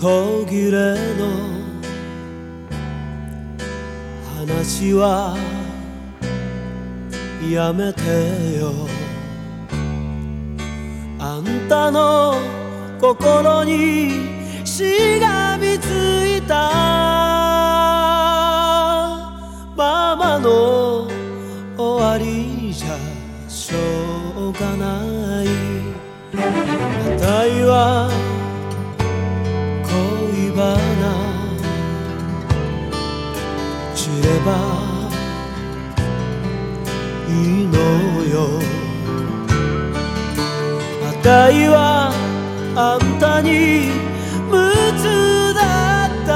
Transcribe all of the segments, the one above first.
途切れの話はやめてよ。あんたの心にしがみついたままの終わりじゃしょうがない。あたいはばいいのよ。あたいはあんたに夢中だった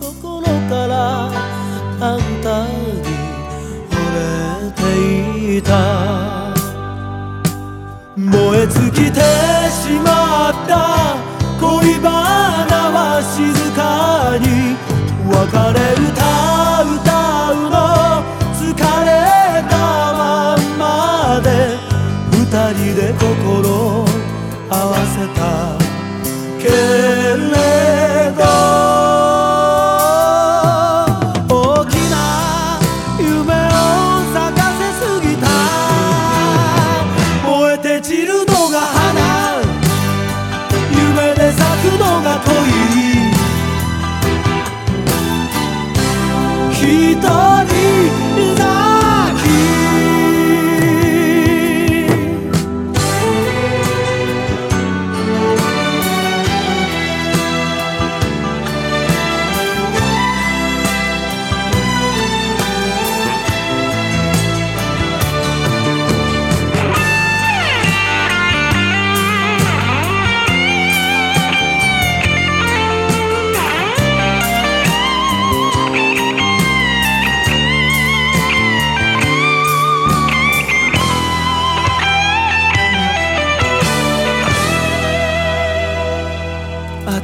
心からあんたに惚れていた。燃え尽きてしまった。人で心合わせたけれど。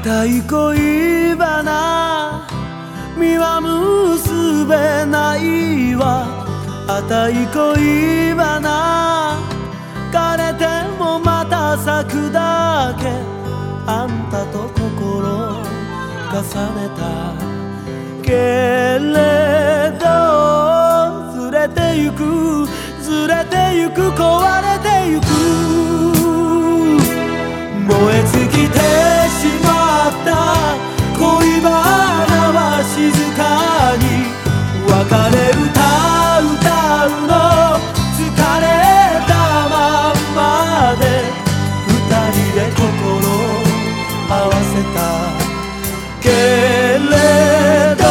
あたい恋バナ実は結べないわ。あたい恋バナ枯れてもまた咲くだけ。あんたと心重ねた。けれどずれてゆくずれてゆく壊れてゆく。燃え尽うの疲れたまんまで二人で心合わせたけれど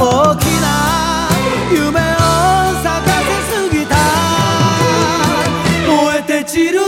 大きな夢を咲かせすぎた。燃えて散る